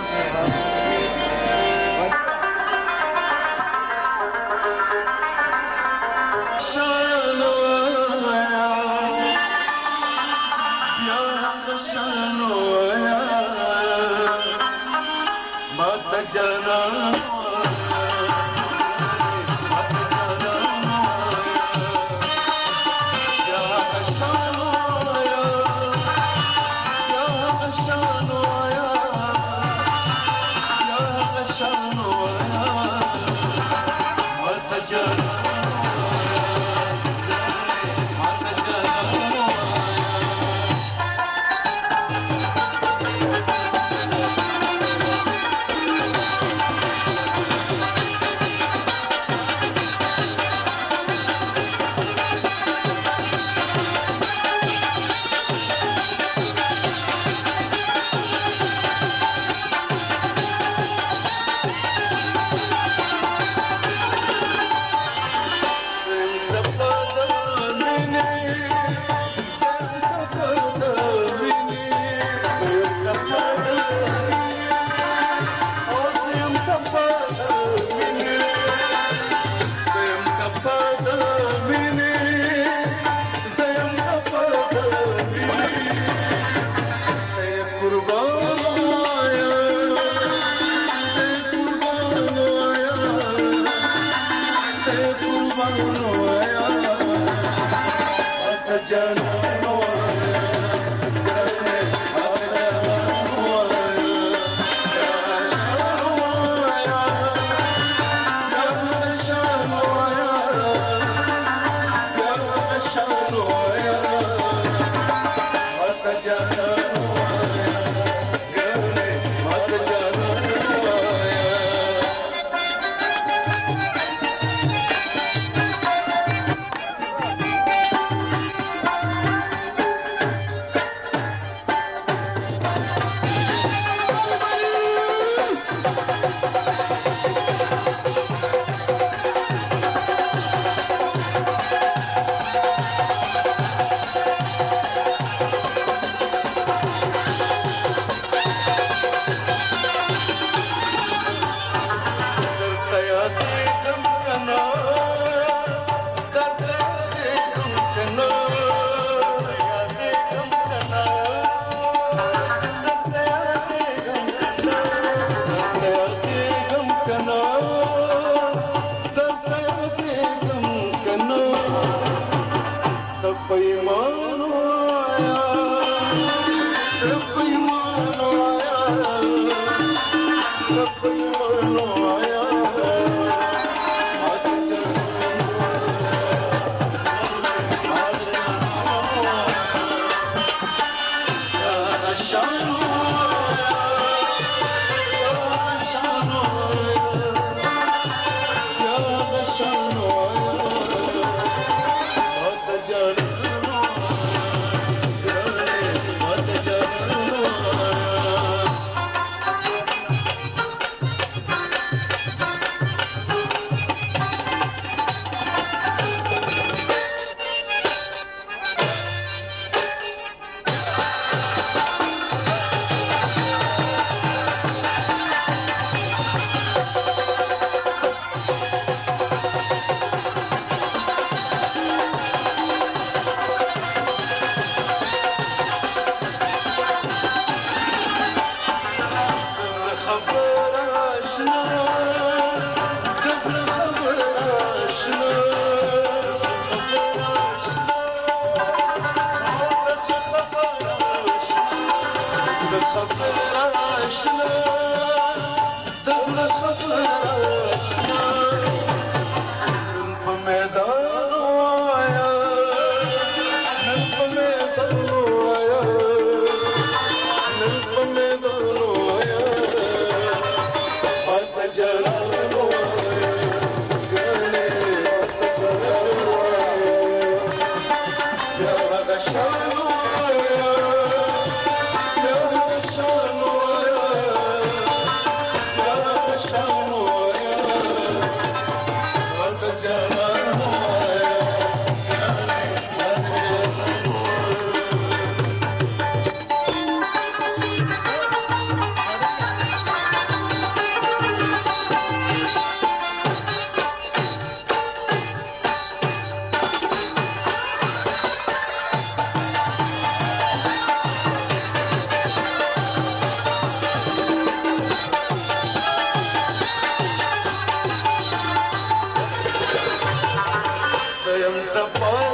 errado. Jana. Oh my God. Yeah. Bawa.